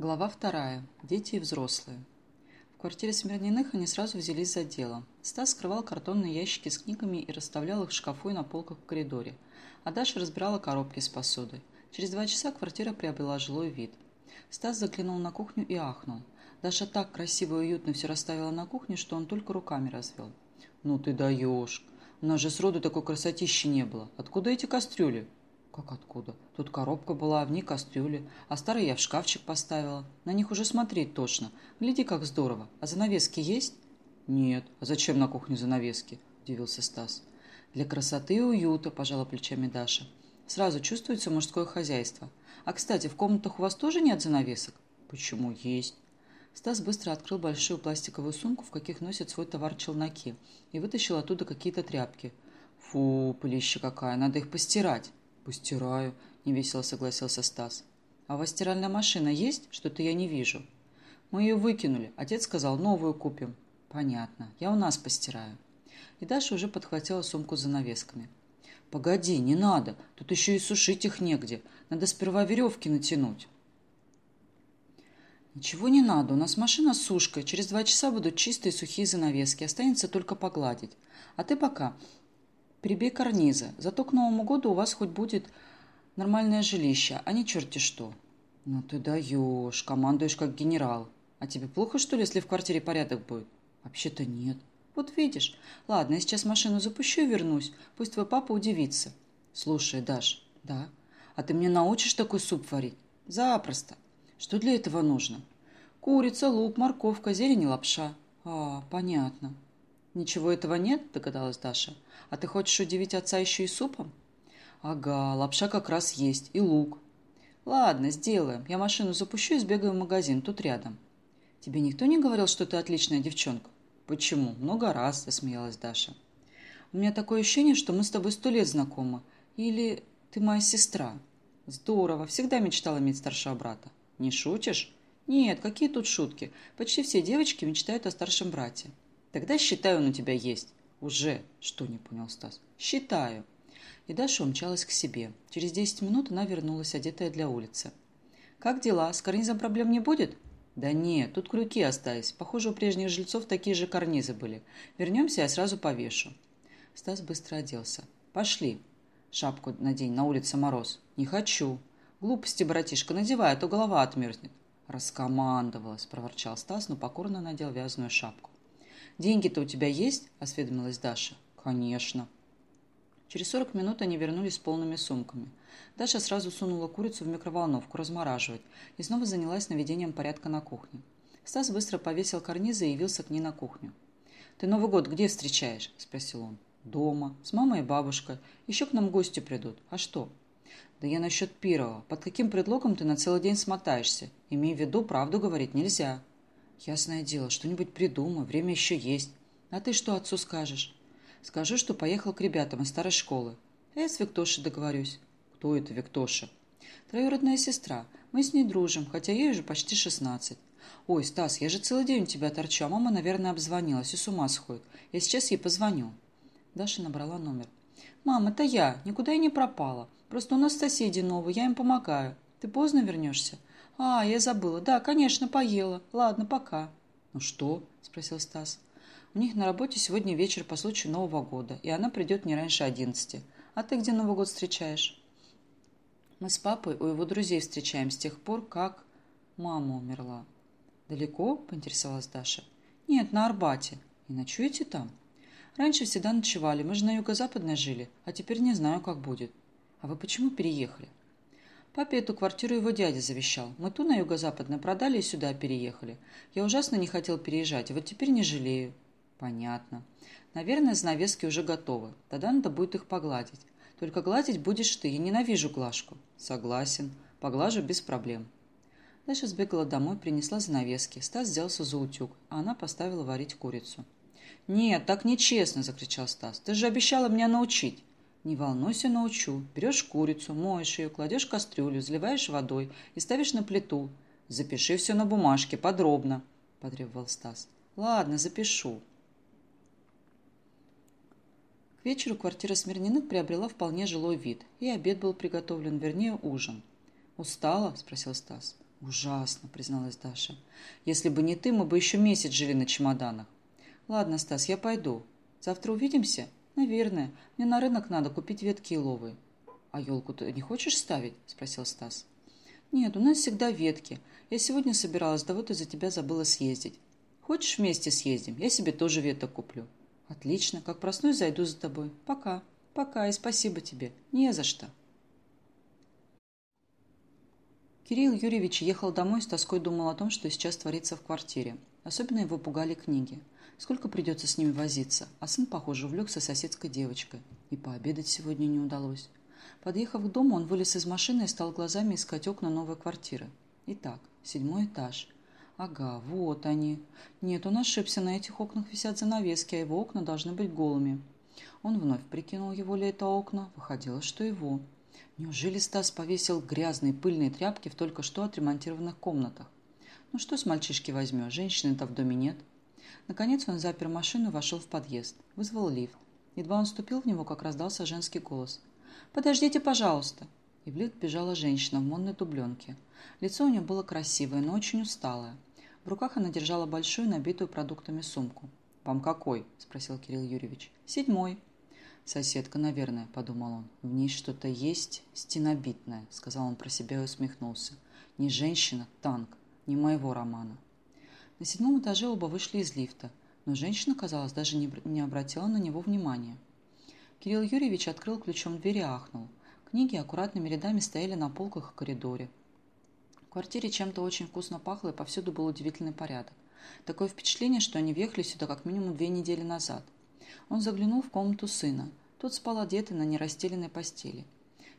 Глава вторая. Дети и взрослые. В квартире Смирниных они сразу взялись за дело. Стас скрывал картонные ящики с книгами и расставлял их в шкафу и на полках в коридоре. А Даша разбирала коробки с посудой. Через два часа квартира приобрела жилой вид. Стас заглянул на кухню и ахнул. Даша так красиво и уютно все расставила на кухне, что он только руками развел. «Ну ты даешь! У нас же сроду такой красотищи не было. Откуда эти кастрюли?» «Как откуда? Тут коробка была, в ней кастрюли, а старые я в шкафчик поставила. На них уже смотреть точно. Гляди, как здорово. А занавески есть?» «Нет. А зачем на кухне занавески?» – удивился Стас. «Для красоты и уюта», – пожала плечами Даша. «Сразу чувствуется мужское хозяйство. А, кстати, в комнатах у вас тоже нет занавесок?» «Почему есть?» Стас быстро открыл большую пластиковую сумку, в каких носят свой товар челноки, и вытащил оттуда какие-то тряпки. «Фу, пылища какая, надо их постирать!» «Постираю», — невесело согласился Стас. «А у вас стиральная машина есть? Что-то я не вижу». «Мы ее выкинули. Отец сказал, новую купим». «Понятно. Я у нас постираю». И Даша уже подхватила сумку с занавесками. «Погоди, не надо. Тут еще и сушить их негде. Надо сперва веревки натянуть». «Ничего не надо. У нас машина с сушкой. Через два часа будут чистые сухие занавески. Останется только погладить. А ты пока Прибей карнизы. Зато к Новому году у вас хоть будет нормальное жилище, а не черти что. Ну ты даешь, командуешь как генерал. А тебе плохо, что ли, если в квартире порядок будет? Вообще-то нет. Вот видишь. Ладно, я сейчас машину запущу и вернусь. Пусть твой папа удивится. Слушай, Даш, да? А ты мне научишь такой суп варить? Запросто. Что для этого нужно? Курица, лук, морковка, зелень и лапша. А, понятно. «Ничего этого нет?» – догадалась Даша. «А ты хочешь удивить отца еще и супом?» «Ага, лапша как раз есть, и лук». «Ладно, сделаем. Я машину запущу и сбегаю в магазин, тут рядом». «Тебе никто не говорил, что ты отличная девчонка?» «Почему? Много раз», – засмеялась Даша. «У меня такое ощущение, что мы с тобой сто лет знакомы. Или ты моя сестра». «Здорово. Всегда мечтала иметь старшего брата». «Не шутишь?» «Нет, какие тут шутки. Почти все девочки мечтают о старшем брате». Тогда считаю, у тебя есть. Уже. Что не понял Стас? Считаю. И Даша умчалась к себе. Через десять минут она вернулась, одетая для улицы. «Как дела? С карнизом проблем не будет?» «Да нет, тут крюки остались. Похоже, у прежних жильцов такие же карнизы были. Вернемся, я сразу повешу». Стас быстро оделся. «Пошли. Шапку надень, на улице мороз». «Не хочу». «Глупости, братишка, надевай, а то голова отмерзнет». «Раскомандовалась», – проворчал Стас, но покорно надел вязаную шапку. «Деньги-то у тебя есть?» – осведомилась Даша. «Конечно». Через 40 минут они вернулись с полными сумками. Даша сразу сунула курицу в микроволновку размораживать и снова занялась наведением порядка на кухне. Стас быстро повесил карнизы и явился к ней на кухню. «Ты Новый год где встречаешь?» – спросил он. «Дома. С мамой и бабушкой. Еще к нам гости придут. А что?» «Да я насчет первого. Под каким предлогом ты на целый день смотаешься? Имей в виду, правду говорить нельзя». «Ясное дело, что-нибудь придумай, время еще есть. А ты что отцу скажешь?» «Скажу, что поехал к ребятам из старой школы. Я с Виктошей договорюсь». «Кто это Виктоша?» «Троюродная сестра. Мы с ней дружим, хотя ей уже почти шестнадцать». «Ой, Стас, я же целый день у тебя торчу, а мама, наверное, обзвонилась и с ума сходит. Я сейчас ей позвоню». Даша набрала номер. «Мам, это я. Никуда я не пропала. Просто у нас соседи новые, я им помогаю. Ты поздно вернешься?» «А, я забыла. Да, конечно, поела. Ладно, пока». «Ну что?» – спросил Стас. «У них на работе сегодня вечер по случаю Нового года, и она придет не раньше одиннадцати. А ты где Новый год встречаешь?» «Мы с папой у его друзей встречаем с тех пор, как...» «Мама умерла». «Далеко?» – поинтересовалась Даша. «Нет, на Арбате. И ночуете там?» «Раньше всегда ночевали. Мы же на юго-западной жили, а теперь не знаю, как будет». «А вы почему переехали?» Папе эту квартиру его дядя завещал. Мы ту на юго-западно продали и сюда переехали. Я ужасно не хотел переезжать, вот теперь не жалею. Понятно. Наверное, занавески уже готовы. Тогда надо будет их погладить. Только гладить будешь ты. Я ненавижу глажку. Согласен. Поглажу без проблем. Даша сбегала домой, принесла занавески. Стас взялся за утюг, а она поставила варить курицу. «Нет, так нечестно!» – закричал Стас. «Ты же обещала меня научить!» Не волнуйся, научу. Берешь курицу, моешь ее, кладешь кастрюлю, заливаешь водой и ставишь на плиту. Запиши все на бумажке, подробно, — потребовал Стас. Ладно, запишу. К вечеру квартира Смирниных приобрела вполне жилой вид, и обед был приготовлен, вернее, ужин. «Устала?» – спросил Стас. Ужасно, призналась Даша. Если бы не ты, мы бы еще месяц жили на чемоданах. Ладно, Стас, я пойду. Завтра увидимся? Наверное. Мне на рынок надо купить ветки еловые. А елку ты не хочешь ставить? Спросил Стас. Нет, у нас всегда ветки. Я сегодня собиралась, да вот из-за тебя забыла съездить. Хочешь вместе съездим? Я себе тоже веток куплю. Отлично. Как проснусь, зайду за тобой. Пока. Пока и спасибо тебе. Не за что. Кирилл Юрьевич ехал домой с тоской думал о том, что сейчас творится в квартире. Особенно его пугали книги. Сколько придется с ними возиться, а сын, похоже, увлекся соседской девочкой. И пообедать сегодня не удалось. Подъехав к дому, он вылез из машины и стал глазами искать окна новой квартиры. Итак, седьмой этаж. Ага, вот они. Нет, он ошибся, на этих окнах висят занавески, а его окна должны быть голыми. Он вновь прикинул, его ли это окна. Выходило, что его. Неужели Стас повесил грязные пыльные тряпки в только что отремонтированных комнатах? Ну что с мальчишки возьмешь, женщины-то в доме нет. Наконец он запер машину вошел в подъезд. Вызвал лифт. Едва он ступил в него, как раздался женский голос. «Подождите, пожалуйста!» И в лифт бежала женщина в модной дубленке. Лицо у нее было красивое, но очень усталое. В руках она держала большую, набитую продуктами сумку. «Вам какой?» – спросил Кирилл Юрьевич. «Седьмой», «Соседка, наверное», — подумал он. «В ней что-то есть стенобитное», — сказал он про себя и усмехнулся. «Не женщина, танк, не моего романа». На седьмом этаже оба вышли из лифта, но женщина, казалось, даже не, обратила на него внимания. Кирилл Юрьевич открыл ключом дверь и ахнул. Книги аккуратными рядами стояли на полках в коридоре. В квартире чем-то очень вкусно пахло, и повсюду был удивительный порядок. Такое впечатление, что они въехали сюда как минимум две недели назад. Он заглянул в комнату сына. Тот спал одетый на нерастеленной постели.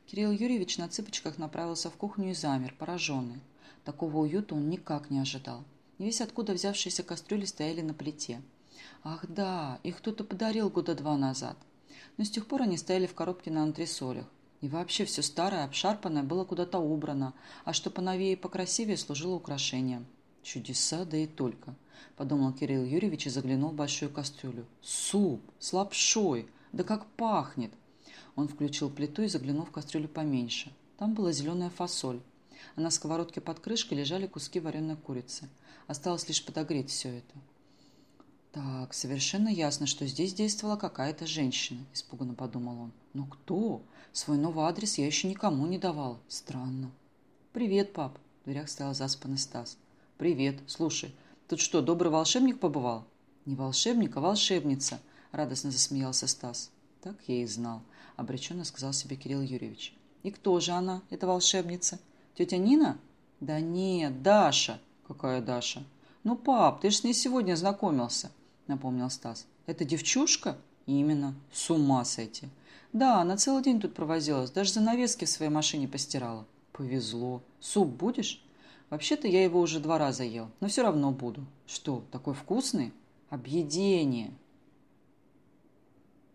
Кирилл Юрьевич на цыпочках направился в кухню и замер, пораженный. Такого уюта он никак не ожидал. Не весь откуда взявшиеся кастрюли стояли на плите. Ах да, их кто-то подарил года два назад. Но с тех пор они стояли в коробке на антресолях. И вообще все старое, обшарпанное было куда-то убрано, а что поновее и покрасивее служило украшением. Чудеса, да и только, подумал Кирилл Юрьевич и заглянул в большую кастрюлю. Суп с лапшой! Да как пахнет! Он включил плиту и заглянул в кастрюлю поменьше. Там была зеленая фасоль, а на сковородке под крышкой лежали куски вареной курицы. Осталось лишь подогреть все это. «Так, совершенно ясно, что здесь действовала какая-то женщина», – испуганно подумал он. «Но кто? Свой новый адрес я еще никому не давал. Странно». «Привет, пап», – в дверях стоял заспанный Стас. «Привет. Слушай, тут что, добрый волшебник побывал?» «Не волшебник, а волшебница», — радостно засмеялся Стас. «Так я и знал», — обреченно сказал себе Кирилл Юрьевич. «И кто же она, эта волшебница? Тетя Нина?» «Да нет, Даша». «Какая Даша?» «Ну, пап, ты же с ней сегодня знакомился», — напомнил Стас. «Это девчушка?» «Именно. С ума сойти». «Да, она целый день тут провозилась, даже занавески в своей машине постирала». «Повезло. Суп будешь?» «Вообще-то я его уже два раза ел, но все равно буду». «Что, такой вкусный?» «Объедение».